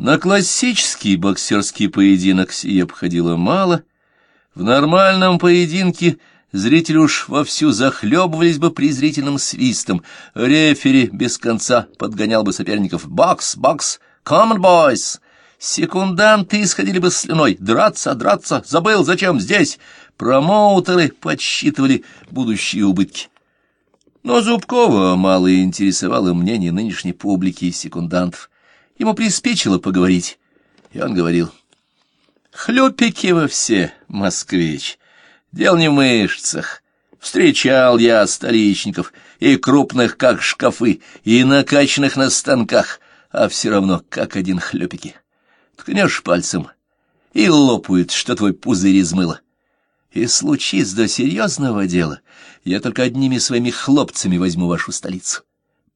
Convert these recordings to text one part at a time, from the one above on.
На классический боксерский поединок сие обходило мало. В нормальном поединке зрители уж вовсю захлебывались бы презрительным свистом. Рефери без конца подгонял бы соперников «Бокс! Бокс! Common boys!» Секунданты исходили бы слюной. «Драться! Драться! Забыл! Зачем здесь?» Промоутеры подсчитывали будущие убытки. Но Зубкова мало интересовало мнение нынешней публики и секундантов. Ему приспичило поговорить, и он говорил. «Хлюпики во все, москвич, дел не в мышцах. Встречал я столичников, и крупных, как шкафы, и накачанных на станках, а все равно как один хлюпики. Ткнешь пальцем, и лопают, что твой пузырь измыло. И случись до серьезного дела, я только одними своими хлопцами возьму вашу столицу.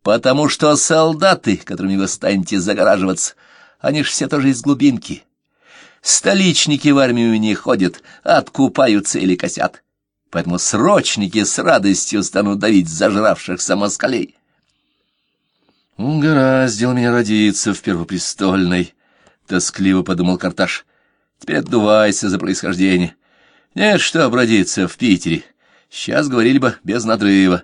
Потому что солдаты, которыми вы станете загораживаться, они ж все тоже из глубинки. Столичники в армию не ходят, откупаются или косят. Поэтому срочники с радостью станут давить зажравшихся москалей. «Угораздил меня родиться в Первопрестольной», — тоскливо подумал Карташ. «Теперь отдувайся за происхождение. Нет, что обродиться в Питере. Сейчас говорили бы без надрыва.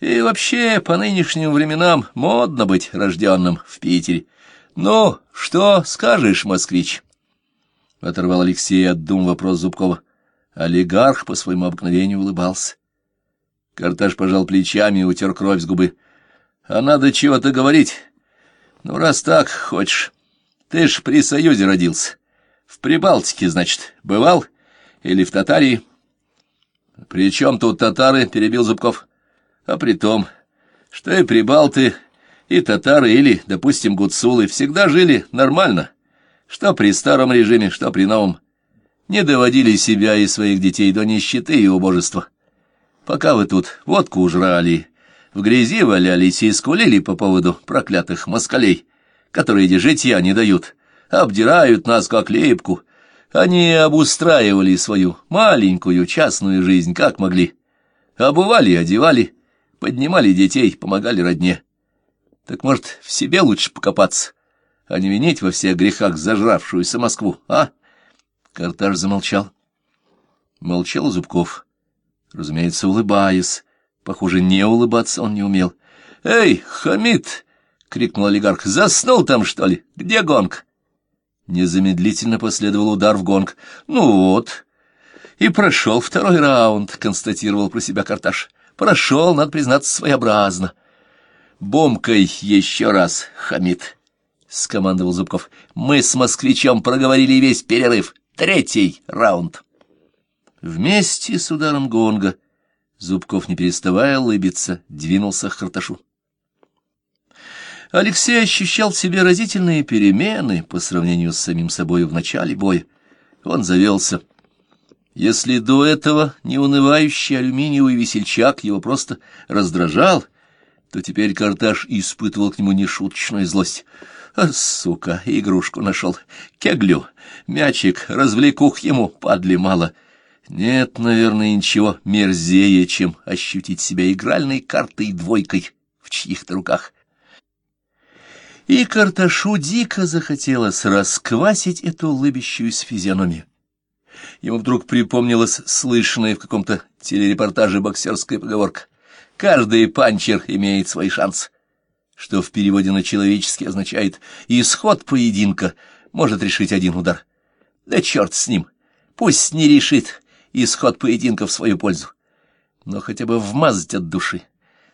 И вообще, по нынешним временам модно быть рожденным в Питере. Ну, что скажешь, москвич? Оторвал Алексей от дум вопрос Зубкова. Олигарх по своему обыкновению улыбался. Карташ пожал плечами и утер кровь с губы. А надо чего-то говорить. Ну, раз так хочешь. Ты ж при Союзе родился. В Прибалтике, значит, бывал? Или в Татарии? — При чем тут татары? — перебил Зубков. — А при том, что и прибалты, и татары, или, допустим, гуцулы всегда жили нормально, что при старом режиме, что при новом. Не доводили себя и своих детей до нищеты и убожества. Пока вы тут водку ужрали, в грязи валялись и скулили по поводу проклятых москалей, которые житья не дают, обдирают нас как лепку, они обустраивали свою маленькую частную жизнь как могли. Обували и одевали, поднимали детей, помогали родне. Так, может, в себе лучше покопаться, а не винить во всех грехах зажравшуюся Москву, а? Карташ замолчал. Молчал Зубков, разумеется, улыбаясь. Похоже, не улыбаться он не умел. «Эй, Хамид!» — крикнул олигарх. «Заснул там, что ли? Где гонг?» Незамедлительно последовал удар в гонг. «Ну вот». «И прошел второй раунд», — констатировал про себя Карташ. «Прошел, надо признаться, своеобразно». «Бомкой еще раз, Хамид», — скомандовал Зубков. «Мы с москвичом проговорили весь перерыв. Третий раунд». Вместе с ударом гонга Зубков, не переставая улыбиться, двинулся к Карташу. Алексей ощущал в себе разительные перемены по сравнению с самим собой в начале боя. Он завелся. Если до этого неунывающий алюминиевый весельчак его просто раздражал, то теперь Карташ испытывал к нему нешуточную злость. А, сука, игрушку нашел. Кеглю, мячик, развлекух ему, падли мало. Нет, наверное, ничего мерзее, чем ощутить себя игральной картой двойкой в чьих-то руках и Карташу дико захотелось расквасить эту улыбящуюся физиономию. Ему вдруг припомнилась слышанная в каком-то телерепортаже боксерская поговорка «Каждый панчер имеет свой шанс», что в переводе на человеческий означает «исход поединка может решить один удар». Да черт с ним, пусть не решит исход поединка в свою пользу, но хотя бы вмазать от души,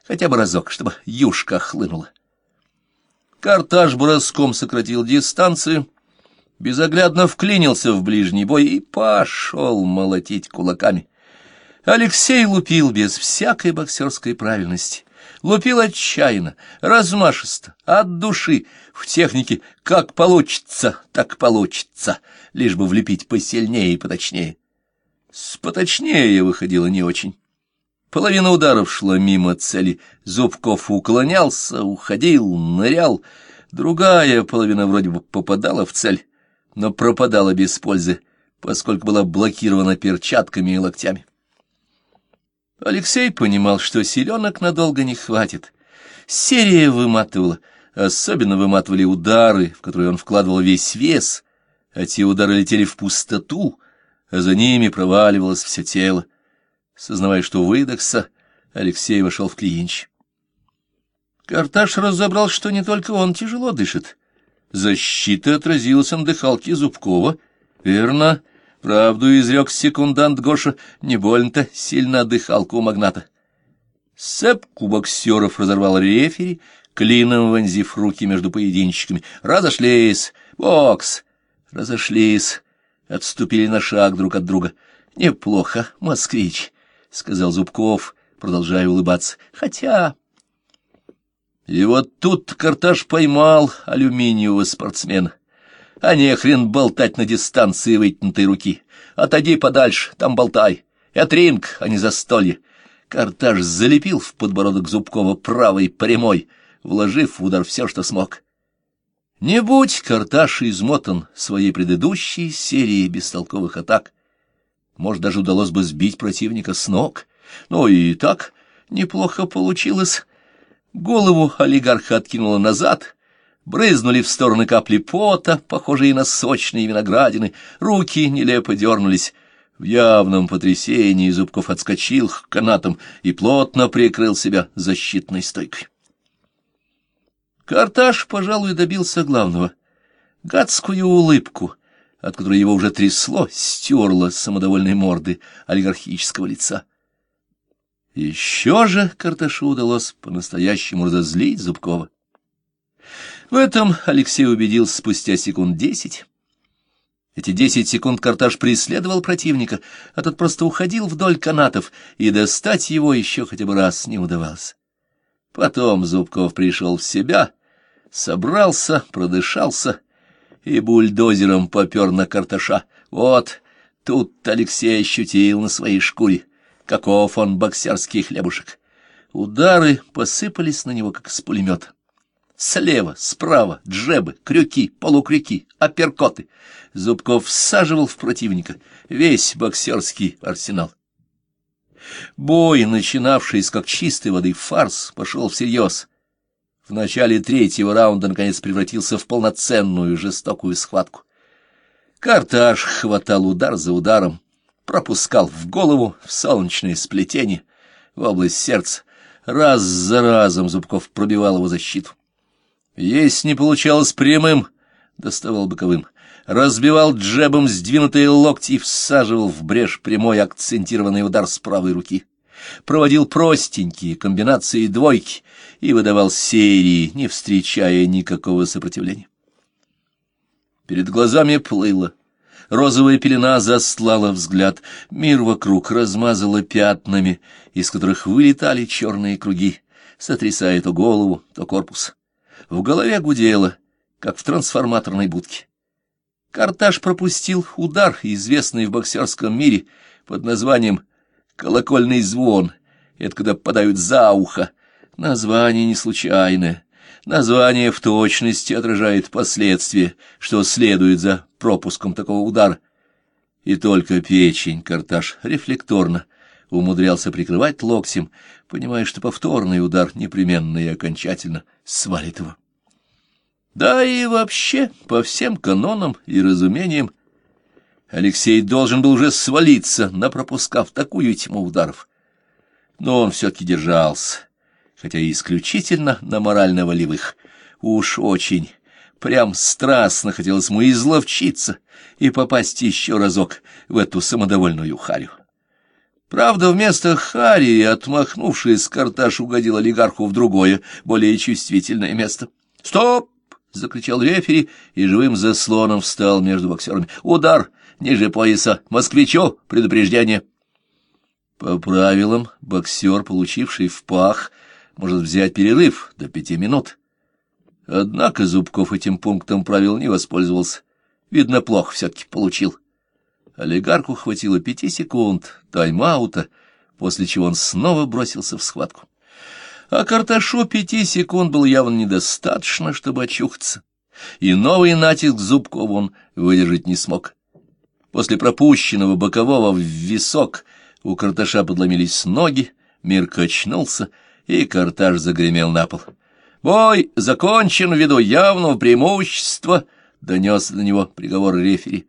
хотя бы разок, чтобы юшка хлынула. Карташ броском сократил дистанцию, безоглядно вклинился в ближний бой и пошел молотить кулаками. Алексей лупил без всякой боксерской правильности. Лупил отчаянно, размашисто, от души, в технике «как получится, так получится», лишь бы влепить посильнее и поточнее. С поточнее выходило не очень. Половина ударов шла мимо цели. Зубков уклонялся, уходил, нырял. Другая половина вроде бы попадала в цель, но пропадала без пользы, поскольку была блокирована перчатками и локтями. Алексей понимал, что селенок надолго не хватит. Серия выматывала, Особенно выматывали удары, в которые он вкладывал весь вес, а те удары летели в пустоту, а за ними проваливалось все тело. Сознавая, что выдохся, Алексей вошел в клинч. Карташ разобрал, что не только он тяжело дышит. Защита отразилась на дыхалке Зубкова. Верно, правду изрек секундант Гоша, не больно-то сильно дыхалка у магната. Сепку боксеров разорвал рефери, клином вонзив руки между поединчиками. Разошлись! Бокс! Разошлись! Отступили на шаг друг от друга. Неплохо, москвич, — сказал Зубков, продолжая улыбаться. Хотя... И вот тут Карташ поймал алюминиевого спортсмена. А не хрен болтать на дистанции вытянутой руки. Отойди подальше, там болтай. Это ринг, а не застолье. Карташ залепил в подбородок Зубкова правой прямой, вложив в удар все, что смог. Не будь Карташ измотан своей предыдущей серией бестолковых атак, может, даже удалось бы сбить противника с ног. Но и так неплохо получилось. Голову олигарха откинуло назад, брызнули в стороны капли пота, похожие на сочные виноградины, руки нелепо дернулись. В явном потрясении Зубков отскочил к канатам и плотно прикрыл себя защитной стойкой. Карташ, пожалуй, добился главного. Гадскую улыбку, от которой его уже трясло, стерла самодовольной морды олигархического лица. Еще же Карташу удалось по-настоящему разозлить Зубкова. В этом Алексей убедился спустя секунд десять. Эти десять секунд Карташ преследовал противника, а тот просто уходил вдоль канатов, и достать его еще хотя бы раз не удавалось. Потом Зубков пришел в себя, собрался, продышался и бульдозером попер на Карташа. Вот тут Алексей ощутил на своей шкуре каков он боксерский хлебушек. Удары посыпались на него, как с пулемета. Слева, справа, джебы, крюки, полукрюки, апперкоты. Зубков всаживал в противника весь боксерский арсенал. Бой, начинавшийся как чистой воды фарс, пошел всерьез. В начале третьего раунда наконец превратился в полноценную жестокую схватку. Карташ хватал удар за ударом, пропускал в голову, в солнечное сплетение, в область сердца. Раз за разом Зубков пробивал его защиту. Если не получалось прямым, доставал боковым. Разбивал джебом сдвинутые локти и всаживал в брешь прямой акцентированный удар с правой руки. Проводил простенькие комбинации двойки и выдавал серии, не встречая никакого сопротивления. Перед глазами плыло Розовая пелена застлала взгляд, мир вокруг размазала пятнами, из которых вылетали черные круги, сотрясая то голову, то корпус. В голове гудело, как в трансформаторной будке. Карташ пропустил удар, известный в боксерском мире под названием «колокольный звон». Это когда попадают за ухо. Название не случайное. Название в точности отражает последствия, что следует за пропуском такого удара. И только печень Карташ рефлекторно умудрялся прикрывать локтем, понимая, что повторный удар непременно и окончательно свалит его. Да и вообще, по всем канонам и разумениям, Алексей должен был уже свалиться, напропускав такую тьму ударов. Но он все-таки держался хотя и исключительно на морально-волевых. Уж очень, прям страстно хотелось ему изловчиться и попасть еще разок в эту самодовольную харю. Правда, вместо Хари, отмахнувшись, Карташ угодил олигарху в другое, более чувствительное место. «Стоп!» — закричал рефери и живым заслоном встал между боксерами. «Удар! Ниже пояса! Москвичу! Предупреждение!» По правилам, боксер, получивший в пах, может взять перерыв до пяти минут. Однако Зубков этим пунктом правил не воспользовался. Видно, плохо все-таки получил. Олигарху хватило пяти секунд тайм-аута, после чего он снова бросился в схватку. А Карташу пяти секунд было явно недостаточно, чтобы очухаться, и новый натиск Зубкова он выдержать не смог. После пропущенного бокового в висок у Карташа подломились ноги, мир качнулся — и картаж загремел на пол. Бой закончен ввиду явного преимущества, — донес на него приговор рефери.